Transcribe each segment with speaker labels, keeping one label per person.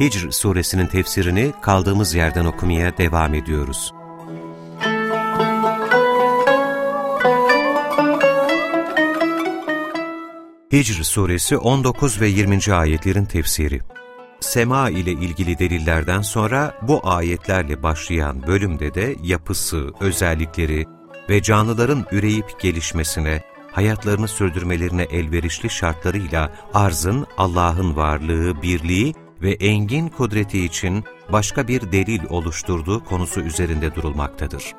Speaker 1: Hicr suresinin tefsirini kaldığımız yerden okumaya devam ediyoruz. Hicr suresi 19 ve 20. ayetlerin tefsiri Sema ile ilgili delillerden sonra bu ayetlerle başlayan bölümde de yapısı, özellikleri ve canlıların üreyip gelişmesine, hayatlarını sürdürmelerine elverişli şartlarıyla arzın Allah'ın varlığı, birliği ve engin kudreti için başka bir delil oluşturduğu konusu üzerinde durulmaktadır.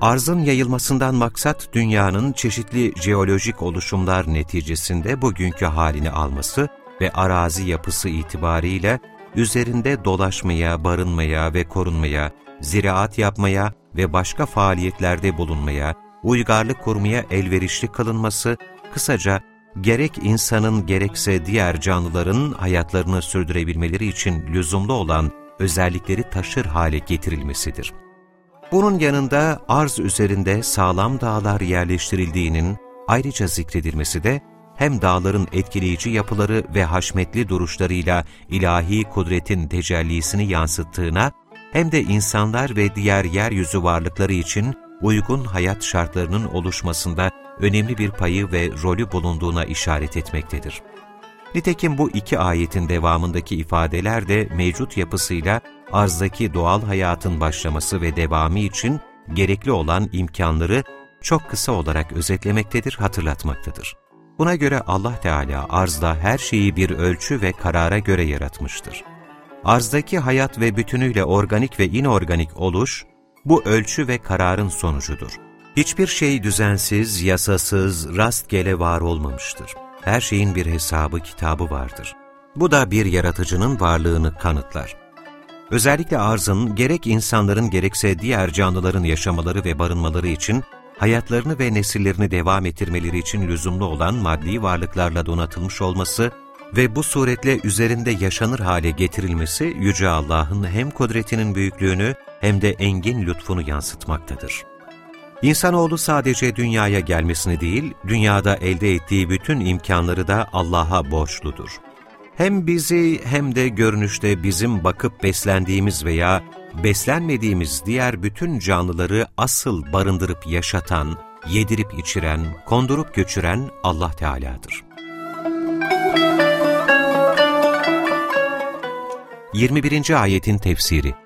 Speaker 1: Arzın yayılmasından maksat dünyanın çeşitli jeolojik oluşumlar neticesinde bugünkü halini alması ve arazi yapısı itibariyle üzerinde dolaşmaya, barınmaya ve korunmaya, ziraat yapmaya ve başka faaliyetlerde bulunmaya, uygarlık kurmaya elverişli kılınması, kısaca gerek insanın gerekse diğer canlıların hayatlarını sürdürebilmeleri için lüzumlu olan özellikleri taşır hale getirilmesidir. Bunun yanında arz üzerinde sağlam dağlar yerleştirildiğinin ayrıca zikredilmesi de hem dağların etkileyici yapıları ve haşmetli duruşlarıyla ilahi kudretin tecellisini yansıttığına hem de insanlar ve diğer yeryüzü varlıkları için uygun hayat şartlarının oluşmasında önemli bir payı ve rolü bulunduğuna işaret etmektedir. Nitekim bu iki ayetin devamındaki ifadeler de mevcut yapısıyla arzdaki doğal hayatın başlaması ve devamı için gerekli olan imkanları çok kısa olarak özetlemektedir, hatırlatmaktadır. Buna göre Allah Teala arzda her şeyi bir ölçü ve karara göre yaratmıştır. Arzdaki hayat ve bütünüyle organik ve inorganik oluş, bu ölçü ve kararın sonucudur. Hiçbir şey düzensiz, yasasız, rastgele var olmamıştır. Her şeyin bir hesabı, kitabı vardır. Bu da bir yaratıcının varlığını kanıtlar. Özellikle arzın gerek insanların gerekse diğer canlıların yaşamaları ve barınmaları için hayatlarını ve nesillerini devam ettirmeleri için lüzumlu olan maddi varlıklarla donatılmış olması ve bu suretle üzerinde yaşanır hale getirilmesi Yüce Allah'ın hem kudretinin büyüklüğünü hem de engin lütfunu yansıtmaktadır. İnsanoğlu sadece dünyaya gelmesini değil, dünyada elde ettiği bütün imkanları da Allah'a borçludur. Hem bizi hem de görünüşte bizim bakıp beslendiğimiz veya beslenmediğimiz diğer bütün canlıları asıl barındırıp yaşatan, yedirip içiren, kondurup göçüren Allah Teala'dır. 21. Ayetin Tefsiri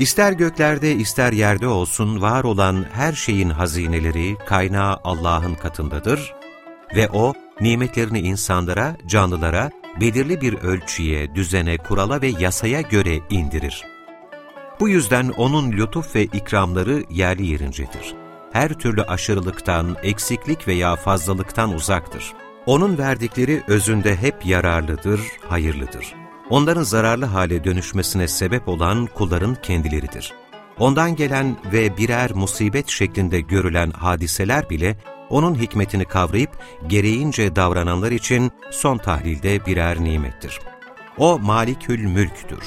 Speaker 1: İster göklerde ister yerde olsun var olan her şeyin hazineleri, kaynağı Allah'ın katındadır ve O, nimetlerini insanlara, canlılara, belirli bir ölçüye, düzene, kurala ve yasaya göre indirir. Bu yüzden O'nun lütuf ve ikramları yerli yerincedir. Her türlü aşırılıktan, eksiklik veya fazlalıktan uzaktır. O'nun verdikleri özünde hep yararlıdır, hayırlıdır onların zararlı hale dönüşmesine sebep olan kulların kendileridir. Ondan gelen ve birer musibet şeklinde görülen hadiseler bile onun hikmetini kavrayıp gereğince davrananlar için son tahlilde birer nimettir. O malikül mülktür.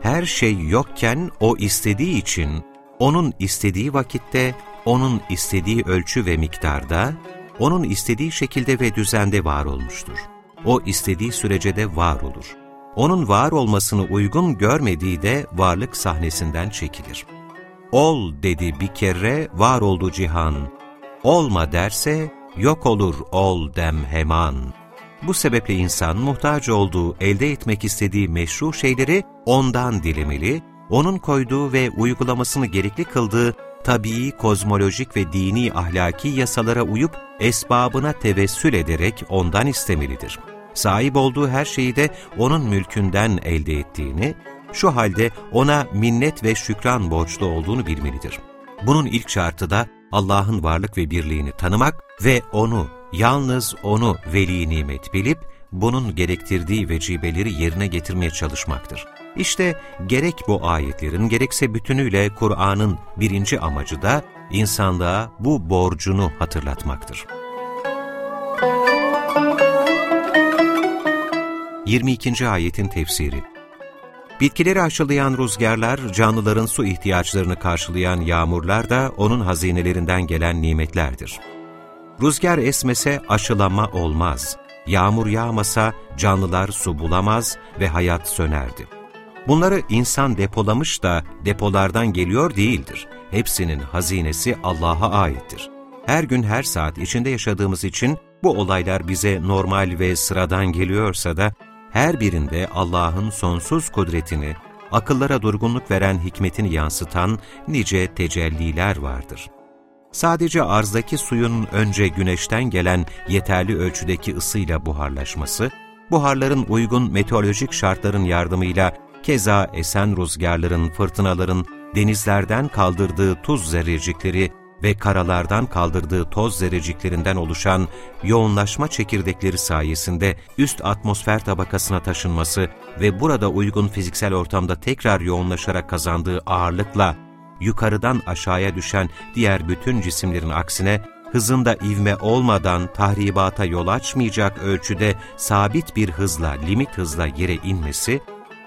Speaker 1: Her şey yokken o istediği için, onun istediği vakitte, onun istediği ölçü ve miktarda, onun istediği şekilde ve düzende var olmuştur. O istediği sürece de var olur onun var olmasını uygun görmediği de varlık sahnesinden çekilir. Ol dedi bir kere var oldu cihan, olma derse yok olur ol dem heman. Bu sebeple insan muhtaç olduğu, elde etmek istediği meşru şeyleri ondan dilemeli, onun koyduğu ve uygulamasını gerekli kıldığı tabii, kozmolojik ve dini ahlaki yasalara uyup esbabına tevessül ederek ondan istemelidir.'' Sahip olduğu her şeyi de onun mülkünden elde ettiğini, şu halde ona minnet ve şükran borçlu olduğunu bilmelidir. Bunun ilk şartı da Allah'ın varlık ve birliğini tanımak ve O'nu, yalnız O'nu veli nimet bilip, bunun gerektirdiği vecibeleri yerine getirmeye çalışmaktır. İşte gerek bu ayetlerin gerekse bütünüyle Kur'an'ın birinci amacı da insanlığa bu borcunu hatırlatmaktır. 22. ayetin tefsiri Bitkileri aşılayan rüzgarlar, canlıların su ihtiyaçlarını karşılayan yağmurlar da onun hazinelerinden gelen nimetlerdir. Rüzgar esmese aşılama olmaz, yağmur yağmasa canlılar su bulamaz ve hayat sönerdi. Bunları insan depolamış da depolardan geliyor değildir. Hepsinin hazinesi Allah'a aittir. Her gün her saat içinde yaşadığımız için bu olaylar bize normal ve sıradan geliyorsa da her birinde Allah'ın sonsuz kudretini, akıllara durgunluk veren hikmetini yansıtan nice tecelliler vardır. Sadece arzdaki suyun önce güneşten gelen yeterli ölçüdeki ısıyla buharlaşması, buharların uygun meteorolojik şartların yardımıyla keza esen rüzgarların, fırtınaların denizlerden kaldırdığı tuz zerrecikleri ve karalardan kaldırdığı toz zerreciklerinden oluşan yoğunlaşma çekirdekleri sayesinde üst atmosfer tabakasına taşınması ve burada uygun fiziksel ortamda tekrar yoğunlaşarak kazandığı ağırlıkla yukarıdan aşağıya düşen diğer bütün cisimlerin aksine hızında ivme olmadan tahribata yol açmayacak ölçüde sabit bir hızla, limit hızla yere inmesi,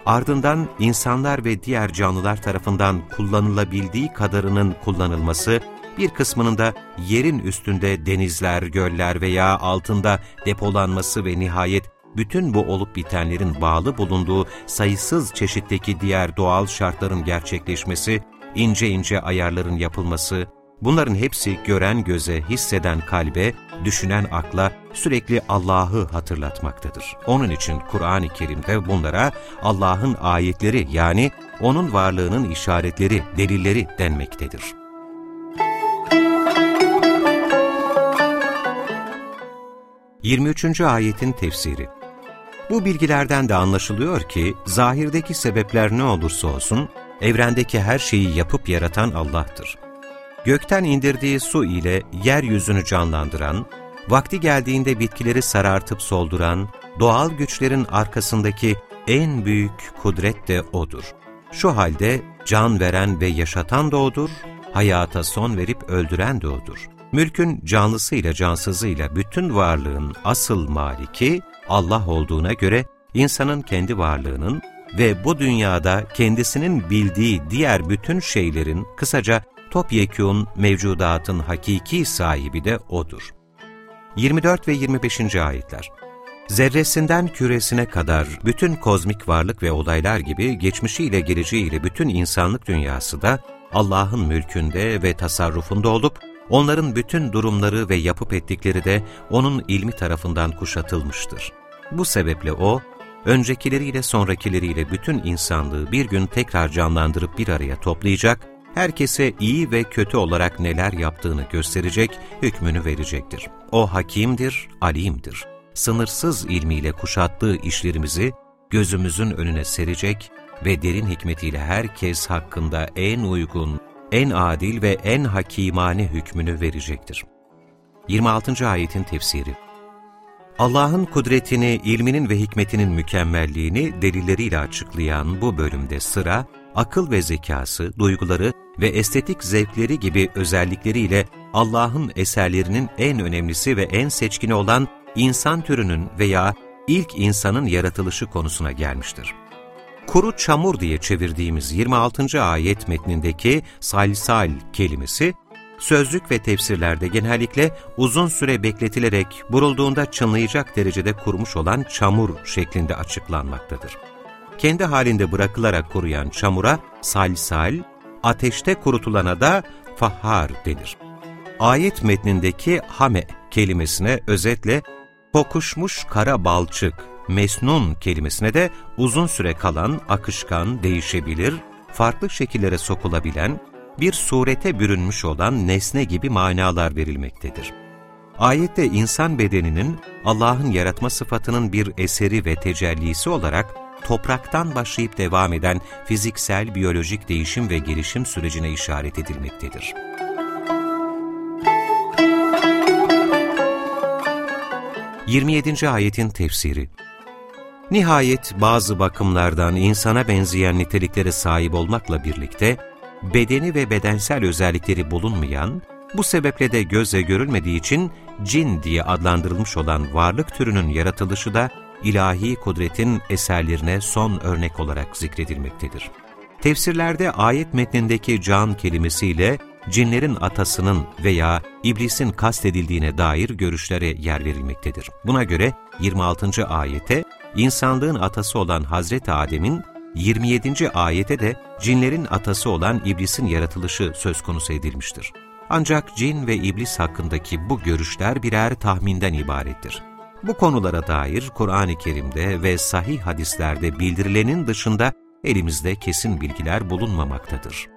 Speaker 1: ardından insanlar ve diğer canlılar tarafından kullanılabildiği kadarının kullanılması bir kısmının da yerin üstünde denizler, göller veya altında depolanması ve nihayet bütün bu olup bitenlerin bağlı bulunduğu sayısız çeşitteki diğer doğal şartların gerçekleşmesi, ince ince ayarların yapılması, bunların hepsi gören göze, hisseden kalbe, düşünen akla sürekli Allah'ı hatırlatmaktadır. Onun için Kur'an-ı Kerim'de bunlara Allah'ın ayetleri yani O'nun varlığının işaretleri, delilleri denmektedir. 23. ayetin tefsiri Bu bilgilerden de anlaşılıyor ki, zahirdeki sebepler ne olursa olsun, evrendeki her şeyi yapıp yaratan Allah'tır. Gökten indirdiği su ile yeryüzünü canlandıran, vakti geldiğinde bitkileri sarartıp solduran, doğal güçlerin arkasındaki en büyük kudret de O'dur. Şu halde can veren ve yaşatan da O'dur, hayata son verip öldüren de O'dur. Mülkün canlısıyla cansızıyla bütün varlığın asıl maliki Allah olduğuna göre insanın kendi varlığının ve bu dünyada kendisinin bildiği diğer bütün şeylerin kısaca topyekûn mevcudatın hakiki sahibi de O'dur. 24 ve 25. ayetler Zerresinden küresine kadar bütün kozmik varlık ve olaylar gibi geçmişiyle geleceğiyle bütün insanlık dünyası da Allah'ın mülkünde ve tasarrufunda olup Onların bütün durumları ve yapıp ettikleri de O'nun ilmi tarafından kuşatılmıştır. Bu sebeple O, öncekileriyle sonrakileriyle bütün insanlığı bir gün tekrar canlandırıp bir araya toplayacak, herkese iyi ve kötü olarak neler yaptığını gösterecek, hükmünü verecektir. O hakimdir, alimdir. Sınırsız ilmiyle kuşattığı işlerimizi gözümüzün önüne serecek ve derin hikmetiyle herkes hakkında en uygun, en adil ve en hakimane hükmünü verecektir. 26. ayetin tefsiri Allah'ın kudretini, ilminin ve hikmetinin mükemmelliğini delilleriyle açıklayan bu bölümde sıra, akıl ve zekası, duyguları ve estetik zevkleri gibi özellikleriyle Allah'ın eserlerinin en önemlisi ve en seçkini olan insan türünün veya ilk insanın yaratılışı konusuna gelmiştir kuru çamur diye çevirdiğimiz 26. ayet metnindeki salsal kelimesi, sözlük ve tefsirlerde genellikle uzun süre bekletilerek burulduğunda çınlayacak derecede kurumuş olan çamur şeklinde açıklanmaktadır. Kendi halinde bırakılarak kuruyan çamura salsal, ateşte kurutulana da fahar denir. Ayet metnindeki hame kelimesine özetle kokuşmuş kara balçık mesnun kelimesine de uzun süre kalan, akışkan, değişebilir, farklı şekillere sokulabilen, bir surete bürünmüş olan nesne gibi manalar verilmektedir. Ayette insan bedeninin Allah'ın yaratma sıfatının bir eseri ve tecellisi olarak topraktan başlayıp devam eden fiziksel, biyolojik değişim ve gelişim sürecine işaret edilmektedir. 27. ayetin tefsiri Nihayet bazı bakımlardan insana benzeyen niteliklere sahip olmakla birlikte, bedeni ve bedensel özellikleri bulunmayan, bu sebeple de gözle görülmediği için cin diye adlandırılmış olan varlık türünün yaratılışı da ilahi kudretin eserlerine son örnek olarak zikredilmektedir. Tefsirlerde ayet metnindeki can kelimesiyle cinlerin atasının veya iblisin kastedildiğine dair görüşlere yer verilmektedir. Buna göre 26. ayete insanlığın atası olan Hazreti Adem'in 27. ayete de cinlerin atası olan iblisin yaratılışı söz konusu edilmiştir. Ancak cin ve iblis hakkındaki bu görüşler birer tahminden ibarettir. Bu konulara dair Kur'an-ı Kerim'de ve sahih hadislerde bildirilenin dışında elimizde kesin bilgiler bulunmamaktadır.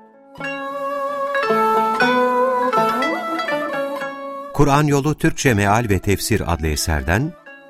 Speaker 1: Kur'an Yolu Türkçe Meal ve Tefsir adlı eserden